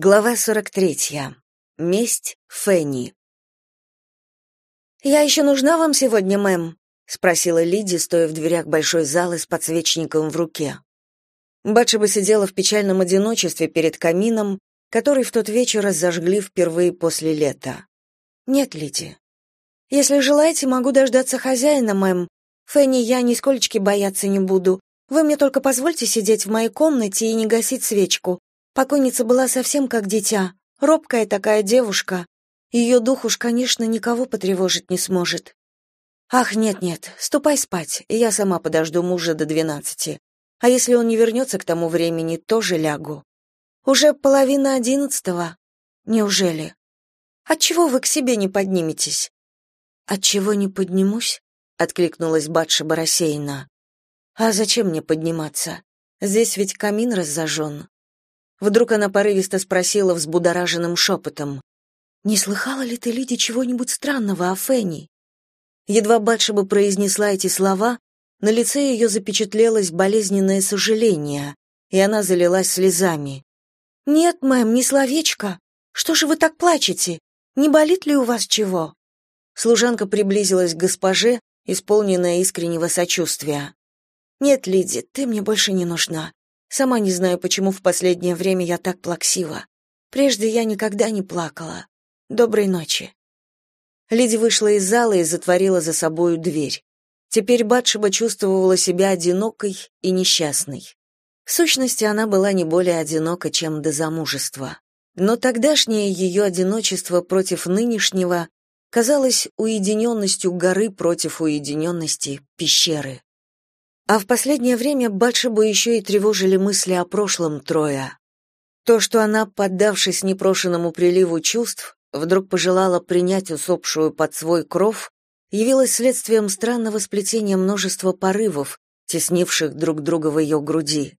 Глава 43. Месть Фенни. «Я еще нужна вам сегодня, мэм?» — спросила Лиди, стоя в дверях большой залы с подсвечником в руке. Батшеба сидела в печальном одиночестве перед камином, который в тот вечер разожгли впервые после лета. «Нет, Лиди. Если желаете, могу дождаться хозяина, мэм. Фенни я нисколечки бояться не буду. Вы мне только позвольте сидеть в моей комнате и не гасить свечку. Покойница была совсем как дитя, робкая такая девушка. Ее дух уж, конечно, никого потревожить не сможет. Ах, нет-нет, ступай спать, и я сама подожду мужа до двенадцати. А если он не вернется к тому времени, тоже лягу. Уже половина одиннадцатого. Неужели? Отчего вы к себе не подниметесь? Отчего не поднимусь? откликнулась Батшеба рассеянно. А зачем мне подниматься? Здесь ведь камин разожжен. Вдруг она порывисто спросила взбудораженным шепотом. «Не слыхала ли ты, Лиди, чего-нибудь странного о Фенни?» Едва Батшеба произнесла эти слова, на лице ее запечатлелось болезненное сожаление, и она залилась слезами. «Нет, мэм, не словечко. Что же вы так плачете? Не болит ли у вас чего?» Служанка приблизилась к госпоже, исполненная искреннего сочувствия. «Нет, Лиди, ты мне больше не нужна. Сама не знаю, почему в последнее время я так плаксива. Прежде я никогда не плакала. Доброй ночи. Лиди вышла из зала и затворила за собою дверь. Теперь Батшеба чувствовала себя одинокой и несчастной. В сущности, она была не более одинока, чем до замужества. Но тогдашнее ее одиночество против нынешнего казалось уединенностью горы против уединенности пещеры. А в последнее время Батшебу еще и тревожили мысли о прошлом Троя. То, что она, поддавшись непрошенному приливу чувств, вдруг пожелала принять усопшую под свой кров, явилось следствием странного сплетения множества порывов, теснивших друг друга в ее груди.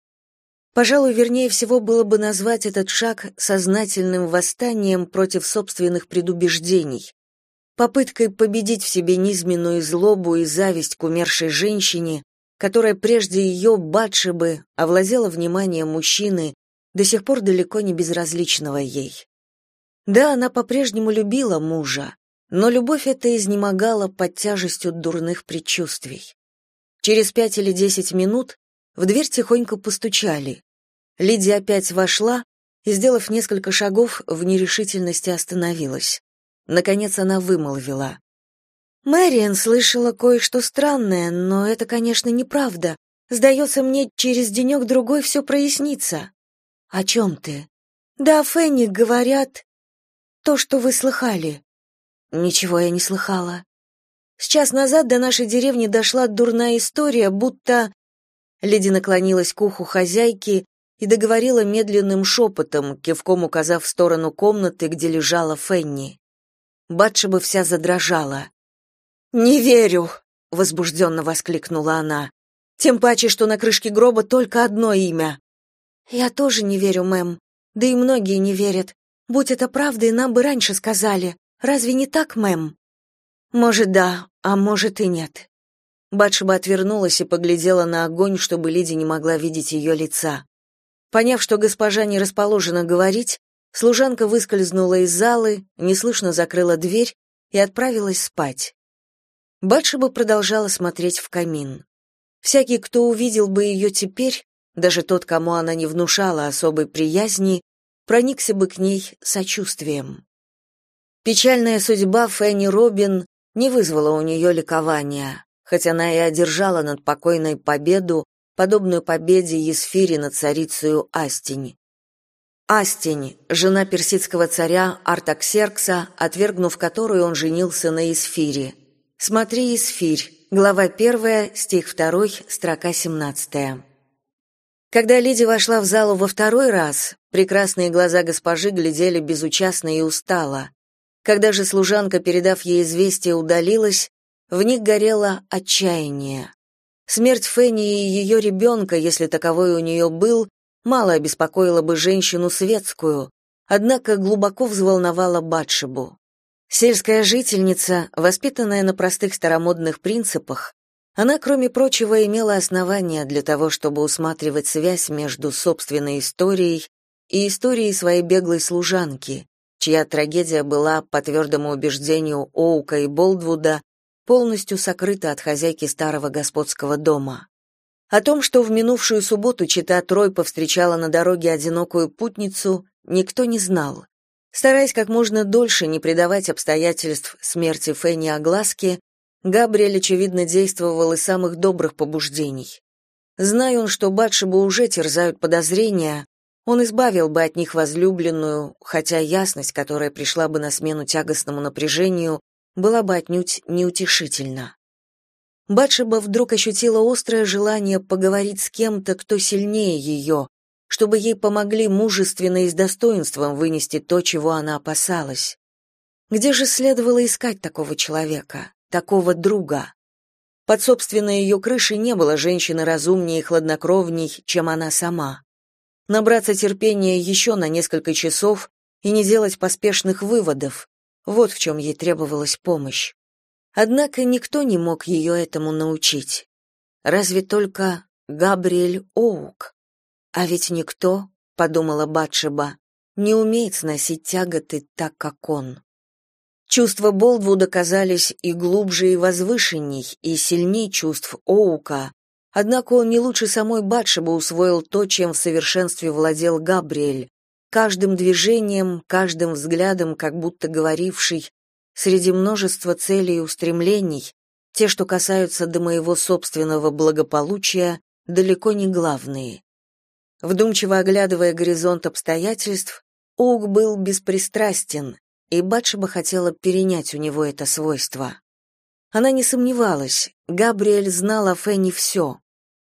Пожалуй, вернее всего было бы назвать этот шаг сознательным восстанием против собственных предубеждений, попыткой победить в себе низменную злобу и зависть к умершей женщине, которая прежде ее, Батшебы, овладела вниманием мужчины, до сих пор далеко не безразличного ей. Да, она по-прежнему любила мужа, но любовь эта изнемогала под тяжестью дурных предчувствий. Через пять или десять минут в дверь тихонько постучали. Лидия опять вошла и, сделав несколько шагов, в нерешительности остановилась. Наконец она вымолвила. Мэриан слышала кое-что странное, но это, конечно, неправда. Сдается мне, через денек-другой все прояснится. О чем ты? Да, Фенни, говорят, то, что вы слыхали. Ничего я не слыхала. С час назад до нашей деревни дошла дурная история, будто... Леди наклонилась к уху хозяйки и договорила медленным шепотом, кивком указав в сторону комнаты, где лежала Фенни. Батшеба вся задрожала. «Не верю!» — возбужденно воскликнула она. «Тем паче, что на крышке гроба только одно имя». «Я тоже не верю, мэм. Да и многие не верят. Будь это правдой, нам бы раньше сказали. Разве не так, мэм?» «Может, да, а может и нет». Батшеба отвернулась и поглядела на огонь, чтобы Лиди не могла видеть ее лица. Поняв, что госпожа не расположена говорить, служанка выскользнула из залы, неслышно закрыла дверь и отправилась спать. Батшеба продолжала смотреть в камин. Всякий, кто увидел бы ее теперь, даже тот, кому она не внушала особой приязни, проникся бы к ней сочувствием. Печальная судьба Фенни Робин не вызвала у нее ликования, хотя она и одержала над покойной победу, подобную победе Есфири над царицею Астень. Астень, жена персидского царя Артаксеркса, отвергнув которую он женился на Есфире. Смотри Исфирь, глава 1, стих 2, строка 17. Когда Лиди вошла в залу во второй раз, прекрасные глаза госпожи глядели безучастно и устало. Когда же служанка, передав ей известие, удалилась, в них горело отчаяние. Смерть Фенни и ее ребенка, если таковой у нее был, мало обеспокоила бы женщину светскую, однако глубоко взволновала Батшебу. Сельская жительница, воспитанная на простых старомодных принципах, она, кроме прочего, имела основания для того, чтобы усматривать связь между собственной историей и историей своей беглой служанки, чья трагедия была, по твердому убеждению Оука и Болдвуда, полностью сокрыта от хозяйки старого господского дома. О том, что в минувшую субботу чита Трой повстречала на дороге одинокую путницу, никто не знал. Стараясь как можно дольше не придавать обстоятельств смерти Фенни огласке, Габриэль, очевидно, действовал из самых добрых побуждений. Зная он, что Батшебу уже терзают подозрения, он избавил бы от них возлюбленную, хотя ясность, которая пришла бы на смену тягостному напряжению, была бы отнюдь неутешительна. Батшеба вдруг ощутила острое желание поговорить с кем-то, кто сильнее ее, чтобы ей помогли мужественно и с достоинством вынести то, чего она опасалась. Где же следовало искать такого человека, такого друга? Под собственной ее крышей не было женщины разумнее и хладнокровней, чем она сама. Набраться терпения еще на несколько часов и не делать поспешных выводов — вот в чем ей требовалась помощь. Однако никто не мог ее этому научить. Разве только Габриэль Оук. А ведь никто, подумала Батшеба, не умеет сносить тяготы так, как он. Чувства Болдвуда казались и глубже, и возвышенней, и сильней чувств Оука, однако он не лучше самой Батшебы усвоил то, чем в совершенстве владел Габриэль, каждым движением, каждым взглядом, как будто говоривший среди множества целей и устремлений, те, что касаются до моего собственного благополучия, далеко не главные. Вдумчиво оглядывая горизонт обстоятельств, Оук был беспристрастен, и Батшеба хотела перенять у него это свойство. Она не сомневалась, Габриэль знал о Фенни все.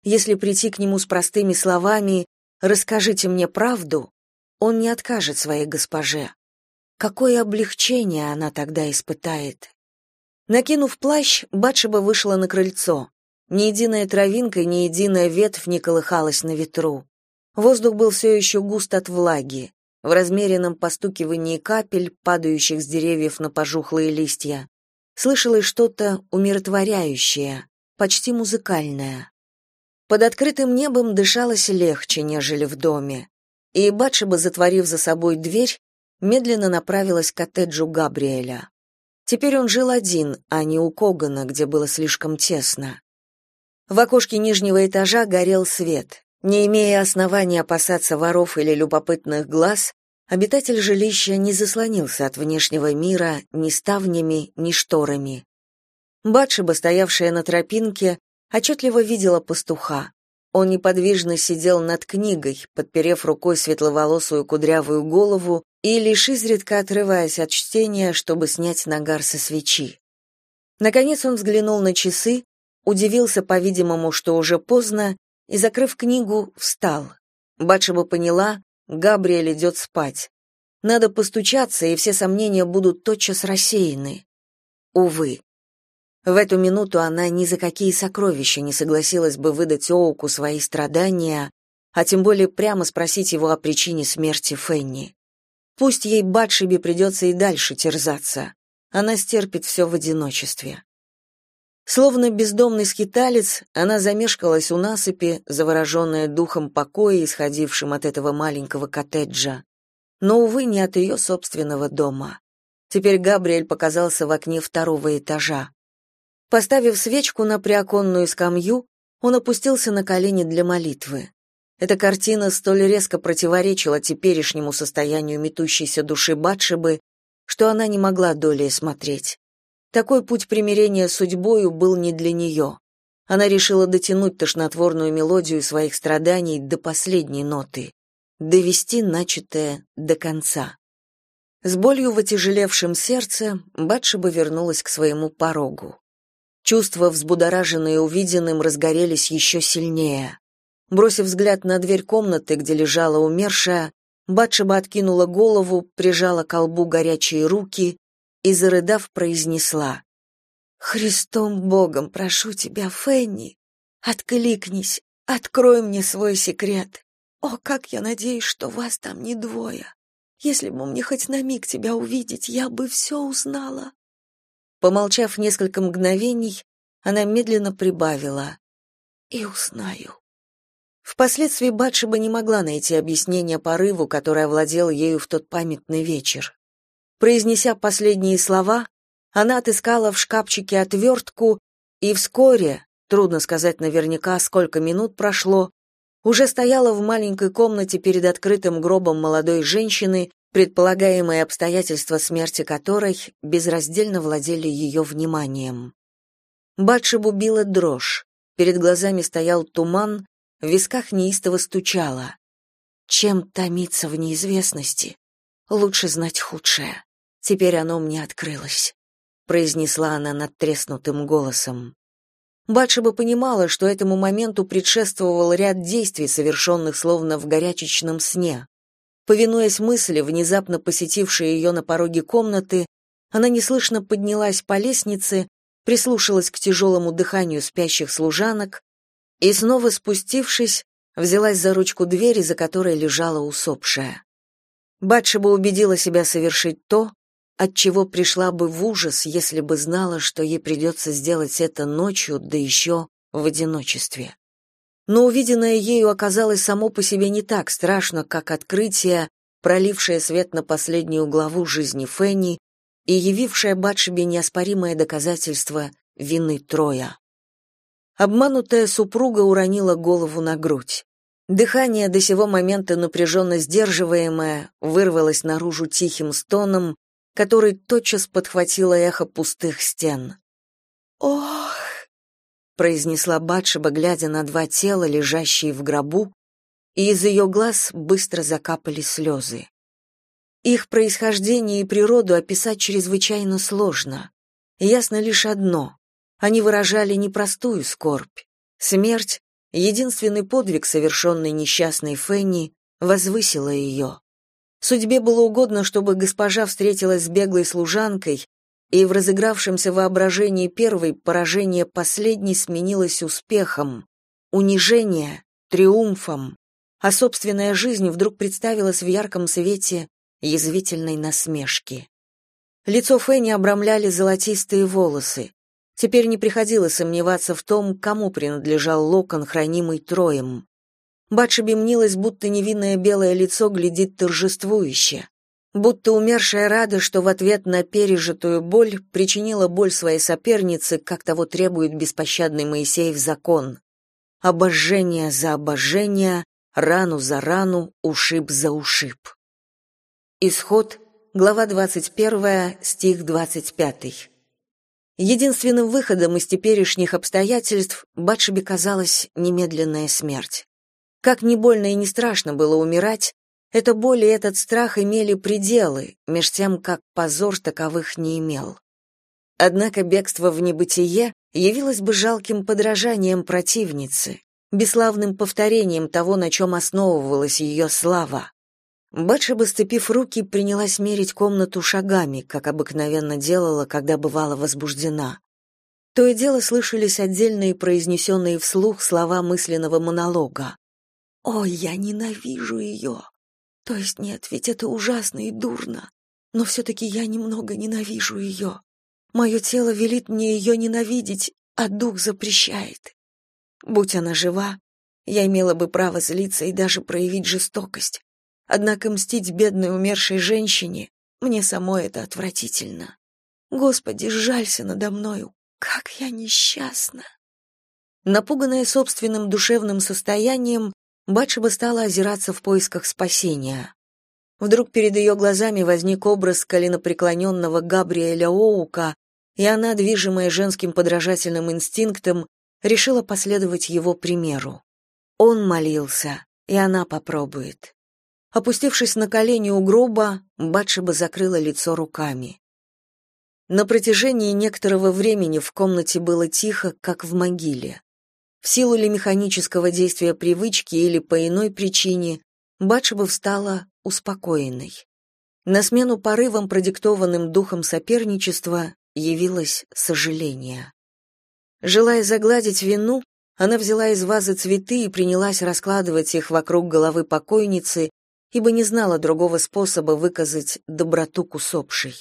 Если прийти к нему с простыми словами «расскажите мне правду», он не откажет своей госпоже. Какое облегчение она тогда испытает. Накинув плащ, Батшеба вышла на крыльцо. Ни единая травинка, ни единая ветвь не колыхалась на ветру. Воздух был все еще густ от влаги. В размеренном постукивании капель, падающих с деревьев на пожухлые листья, слышалось что-то умиротворяющее, почти музыкальное. Под открытым небом дышалось легче, нежели в доме. И Батшеба, затворив за собой дверь, медленно направилась к коттеджу Габриэля. Теперь он жил один, а не у Когана, где было слишком тесно. В окошке нижнего этажа горел свет. Не имея основания опасаться воров или любопытных глаз, обитатель жилища не заслонился от внешнего мира ни ставнями, ни шторами. Батшеба, стоявшая на тропинке, отчетливо видела пастуха. Он неподвижно сидел над книгой, подперев рукой светловолосую кудрявую голову и лишь изредка отрываясь от чтения, чтобы снять нагар со свечи. Наконец он взглянул на часы, удивился, по-видимому, что уже поздно, и, закрыв книгу, встал. Батшеба поняла, Габриэль идет спать. Надо постучаться, и все сомнения будут тотчас рассеяны. Увы. В эту минуту она ни за какие сокровища не согласилась бы выдать Оуку свои страдания, а тем более прямо спросить его о причине смерти Фенни. Пусть ей Батшебе придется и дальше терзаться. Она стерпит все в одиночестве. Словно бездомный скиталец, она замешкалась у насыпи, завороженная духом покоя, исходившим от этого маленького коттеджа. Но, увы, не от ее собственного дома. Теперь Габриэль показался в окне второго этажа. Поставив свечку на приоконную скамью, он опустился на колени для молитвы. Эта картина столь резко противоречила теперешнему состоянию метущейся души Батшебы, что она не могла долей смотреть. Такой путь примирения с судьбою был не для нее. Она решила дотянуть тошнотворную мелодию своих страданий до последней ноты, довести начатое до конца. С болью в отяжелевшем сердце Батшеба вернулась к своему порогу. Чувства, взбудораженные увиденным, разгорелись еще сильнее. Бросив взгляд на дверь комнаты, где лежала умершая, Батшеба откинула голову, прижала к колбу горячие руки и, зарыдав, произнесла. «Христом Богом прошу тебя, Фенни, откликнись, открой мне свой секрет. О, как я надеюсь, что вас там не двое. Если бы мне хоть на миг тебя увидеть, я бы все узнала». Помолчав несколько мгновений, она медленно прибавила. «И узнаю». Впоследствии Батшеба не могла найти объяснение порыву, который овладел ею в тот памятный вечер. Произнеся последние слова, она отыскала в шкафчике отвертку и вскоре, трудно сказать наверняка, сколько минут прошло, уже стояла в маленькой комнате перед открытым гробом молодой женщины, предполагаемые обстоятельства смерти которой безраздельно владели ее вниманием. Батшебу била дрожь, перед глазами стоял туман, в висках неистово стучало. Чем томиться в неизвестности? Лучше знать худшее. Теперь оно мне открылось, произнесла она надтреснутым голосом. Батшеба понимала, что этому моменту предшествовал ряд действий, совершенных словно в горячечном сне. Повинуясь мысли, внезапно посетившей ее на пороге комнаты, она неслышно поднялась по лестнице, прислушалась к тяжелому дыханию спящих служанок и, снова спустившись, взялась за ручку двери, за которой лежала усопшая. Батшеба убедила себя совершить то, от чего пришла бы в ужас, если бы знала, что ей придется сделать это ночью, да еще в одиночестве. Но увиденное ею оказалось само по себе не так страшно, как открытие, пролившее свет на последнюю главу жизни Фенни и явившее Батшебе неоспоримое доказательство вины Троя. Обманутая супруга уронила голову на грудь. Дыхание, до сего момента напряженно сдерживаемое, вырвалось наружу тихим стоном, который тотчас подхватило эхо пустых стен. «Ох!» — произнесла Батшеба, глядя на два тела, лежащие в гробу, и из ее глаз быстро закапали слезы. Их происхождение и природу описать чрезвычайно сложно. Ясно лишь одно — они выражали непростую скорбь. Смерть, единственный подвиг, совершенный несчастной Фенни, возвысила ее. Судьбе было угодно, чтобы госпожа встретилась с беглой служанкой, и в разыгравшемся воображении первой поражение последней сменилось успехом, унижение — триумфом, а собственная жизнь вдруг представилась в ярком свете язвительной насмешки. Лицо Фенни обрамляли золотистые волосы. Теперь не приходилось сомневаться в том, кому принадлежал локон, хранимый Троем. Батшеби мнилось, будто невинное белое лицо глядит торжествующе, будто умершая рада, что в ответ на пережитую боль причинила боль своей сопернице, как того требует беспощадный Моисеев закон. Обожжение за обожжение, рану за рану, ушиб за ушиб. Исход, глава 21, стих 25. Единственным выходом из теперешних обстоятельств Батшебе казалась немедленная смерть. Как ни больно и не страшно было умирать, эта боль и этот страх имели пределы, меж тем, как позор таковых не имел. Однако бегство в небытие явилось бы жалким подражанием противницы, бесславным повторением того, на чем основывалась ее слава. Батшеба, сцепив руки, принялась мерить комнату шагами, как обыкновенно делала, когда бывала возбуждена. То и дело слышались отдельные произнесенные вслух слова мысленного монолога. Ой, я ненавижу ее. То есть нет, ведь это ужасно и дурно. Но все-таки я немного ненавижу ее. Мое тело велит мне ее ненавидеть, а дух запрещает. Будь она жива, я имела бы право злиться и даже проявить жестокость. Однако мстить бедной умершей женщине мне самой это отвратительно. Господи, жалься надо мною, как я несчастна. Напуганная собственным душевным состоянием, Батшеба стала озираться в поисках спасения. Вдруг перед ее глазами возник образ коленопреклоненного Габриэля Оука, и она, движимая женским подражательным инстинктом, решила последовать его примеру. Он молился, и она попробует. Опустившись на колени у гроба, Батшеба закрыла лицо руками. На протяжении некоторого времени в комнате было тихо, как в могиле. В силу ли механического действия привычки или по иной причине, Батшева встала успокоенной. На смену порывам, продиктованным духом соперничества, явилось сожаление. Желая загладить вину, она взяла из вазы цветы и принялась раскладывать их вокруг головы покойницы, ибо не знала другого способа выказать доброту к усопшей.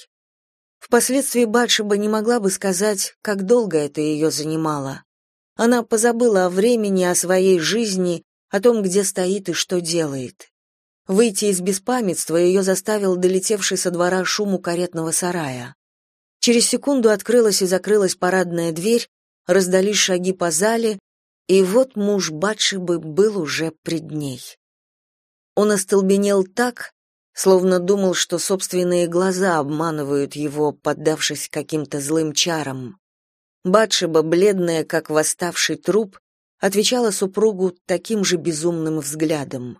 Впоследствии Батшеба не могла бы сказать, как долго это ее занимало. Она позабыла о времени, о своей жизни, о том, где стоит и что делает. Выйти из беспамятства ее заставил долетевший со двора шум у каретного сарая. Через секунду открылась и закрылась парадная дверь, раздались шаги по зале, и вот муж Батшибы был уже пред ней. Он остолбенел так, словно думал, что собственные глаза обманывают его, поддавшись каким-то злым чарам. Батшеба, бледная, как восставший труп, отвечала супругу таким же безумным взглядом.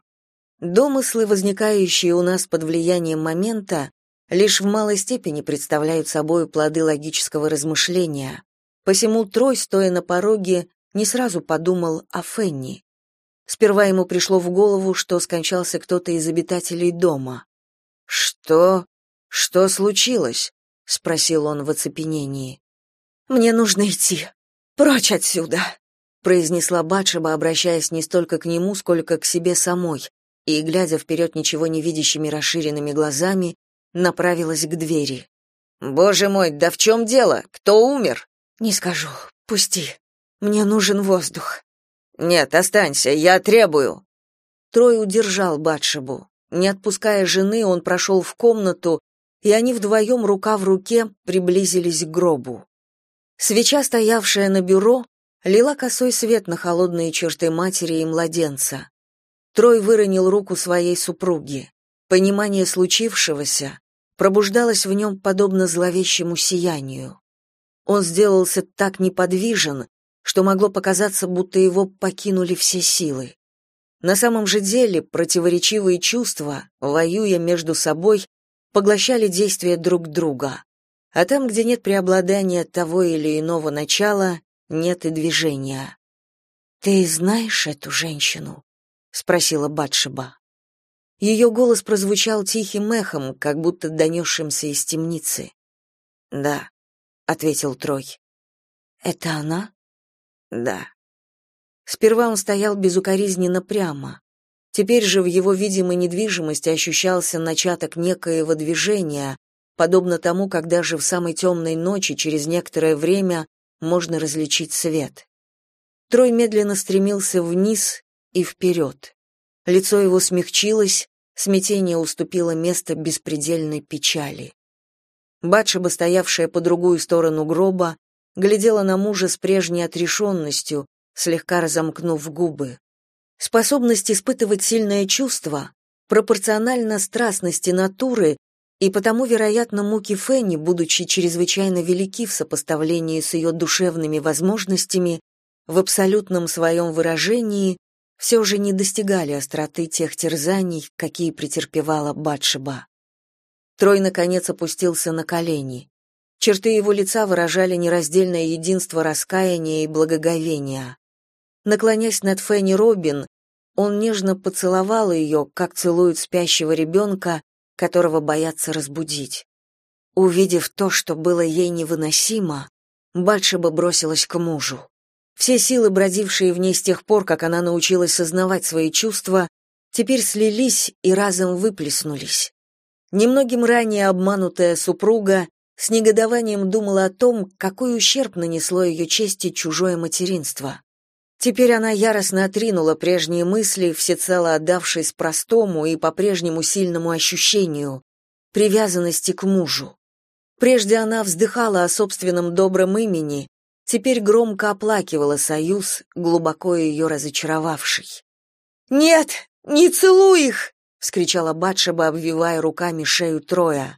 Домыслы, возникающие у нас под влиянием момента, лишь в малой степени представляют собой плоды логического размышления. Посему Трой, стоя на пороге, не сразу подумал о Фенни. Сперва ему пришло в голову, что скончался кто-то из обитателей дома. «Что? Что случилось?» — спросил он в оцепенении. «Мне нужно идти. Прочь отсюда!» — произнесла Батшеба, обращаясь не столько к нему, сколько к себе самой, и, глядя вперед ничего не видящими расширенными глазами, направилась к двери. «Боже мой, да в чем дело? Кто умер?» «Не скажу. Пусти. Мне нужен воздух». Нет, останься, я требую. Трой удержал Батшебу. Не отпуская жены, он прошел в комнату, и они вдвоем рука в руке приблизились к гробу. Свеча, стоявшая на бюро, лила косой свет на холодные черты матери и младенца. Трой выронил руку своей супруги. Понимание случившегося пробуждалось в нем подобно зловещему сиянию. Он сделался так неподвижен, что могло показаться, будто его покинули все силы. На самом же деле противоречивые чувства, воюя между собой, поглощали действия друг друга. А там, где нет преобладания того или иного начала, нет и движения. «Ты знаешь эту женщину?» — спросила Батшеба. Ее голос прозвучал тихим эхом, как будто донесшимся из темницы. «Да», — ответил Трой. «Это она?» Да. Сперва он стоял безукоризненно прямо. Теперь же в его видимой недвижимости ощущался начаток некоего движения, подобно тому, когда же в самой темной ночи через некоторое время можно различить свет. Трой медленно стремился вниз и вперед. Лицо его смягчилось, смятение уступило место беспредельной печали. Батшеба, стоявшая по другую сторону гроба, глядела на мужа с прежней отрешенностью, слегка разомкнув губы. Способность испытывать сильное чувство пропорциональна страстности натуры, и потому, вероятно, муки Фенни, будучи чрезвычайно велики в сопоставлении с ее душевными возможностями, в абсолютном своем выражении все же не достигали остроты тех терзаний, какие претерпевала Батшеба. Трой, наконец, опустился на колени. Черты его лица выражали нераздельное единство раскаяния и благоговения. Наклонясь над Фенни Робин, он нежно поцеловал ее, как целуют спящего ребенка, которого боятся разбудить. Увидев то, что было ей невыносимо, Батшеба бросилась к мужу. Все силы, бродившие в ней с тех пор, как она научилась сознавать свои чувства, теперь слились и разом выплеснулись. Немногим ранее обманутая супруга с негодованием думала о том, какой ущерб нанесло ее чести чужое материнство. Теперь она яростно отринула прежние мысли, всецело отдавшись простому и по-прежнему сильному ощущению привязанности к мужу. Прежде она вздыхала о собственном добром имени, теперь громко оплакивала союз, глубоко ее разочаровавший. «Нет, не целуй их!» — вскричала Батшеба, обвивая руками шею Троя.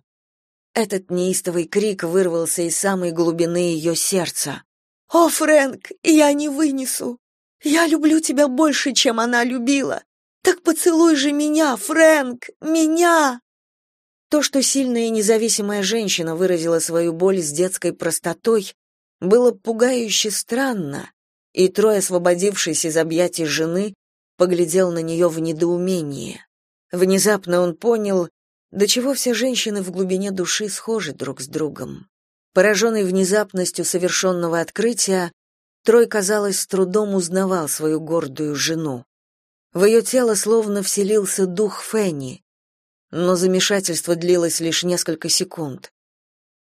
Этот неистовый крик вырвался из самой глубины ее сердца. «О, Фрэнк, я не вынесу! Я люблю тебя больше, чем она любила! Так поцелуй же меня, Фрэнк, меня!» То, что сильная и независимая женщина выразила свою боль с детской простотой, было пугающе странно, и Трой, освободившись из объятий жены, поглядел на нее в недоумении. Внезапно он понял, до чего все женщины в глубине души схожи друг с другом. Пораженный внезапностью совершенного открытия, Трой, казалось, с трудом узнавал свою гордую жену. В ее тело словно вселился дух Фенни, но замешательство длилось лишь несколько секунд.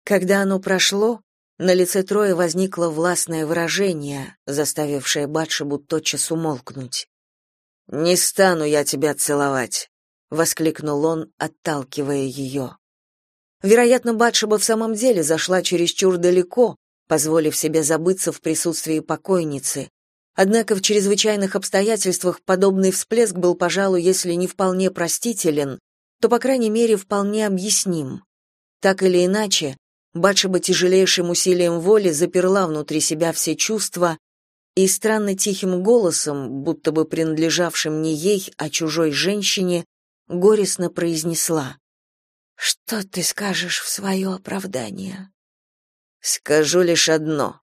Когда оно прошло, на лице Троя возникло властное выражение, заставившее Батшебу тотчас умолкнуть. Не стану я тебя целовать, воскликнул он, отталкивая ее. Вероятно, Батшеба в самом деле зашла чересчур далеко, позволив себе забыться в присутствии покойницы. Однако в чрезвычайных обстоятельствах подобный всплеск был, пожалуй, если не вполне простителен, то, по крайней мере, вполне объясним. Так или иначе, Батшеба тяжелейшим усилием воли заперла внутри себя все чувства и странно тихим голосом, будто бы принадлежавшим не ей, а чужой женщине, горестно произнесла. «Что ты скажешь в свое оправдание?» «Скажу лишь одно.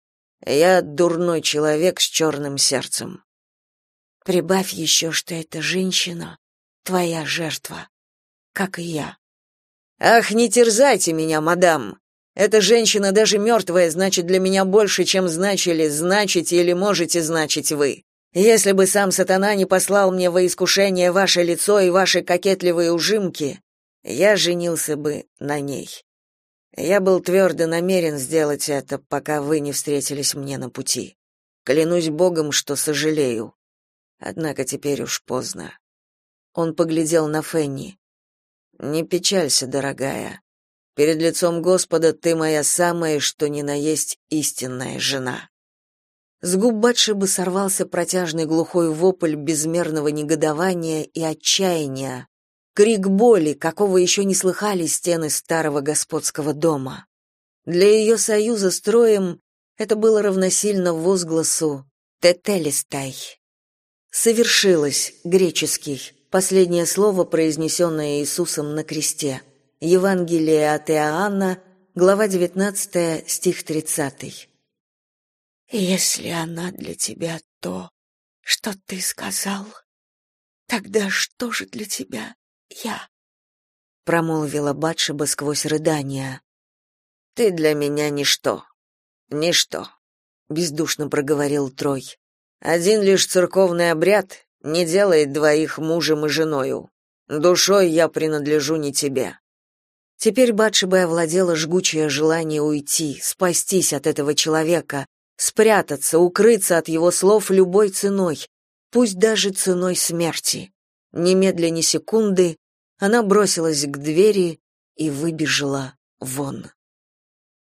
Я дурной человек с черным сердцем». «Прибавь еще, что эта женщина — твоя жертва, как и я». «Ах, не терзайте меня, мадам!» Эта женщина даже мертвая значит для меня больше, чем значили, значите или можете значить вы. Если бы сам сатана не послал мне во искушение ваше лицо и ваши кокетливые ужимки, я женился бы на ней. Я был твердо намерен сделать это, пока вы не встретились мне на пути. Клянусь Богом, что сожалею. Однако теперь уж поздно. Он поглядел на Фенни. Не печалься, дорогая. Перед лицом Господа ты моя самая, что ни на есть истинная жена. С губ Батшебы сорвался протяжный глухой вопль безмерного негодования и отчаяния, крик боли, какого еще не слыхали стены старого господского дома. Для ее союза с троем это было равносильно возгласу «Тетелистай». Совершилось, греческий, последнее слово, произнесенное Иисусом на кресте – Евангелие от Иоанна, глава 19, стих 30. Если она для тебя то, что ты сказал, тогда что же для тебя я? промолвила Батшеба сквозь рыдания. Ты для меня ничто. Ничто, бездушно проговорил Трой. Один лишь церковный обряд не делает двоих мужем и женою. Душой я принадлежу не тебе. Теперь Батшебой овладело жгучее желание уйти, спастись от этого человека, спрятаться, укрыться от его слов любой ценой, пусть даже ценой смерти. Немедля ни секунды она бросилась к двери и выбежала вон.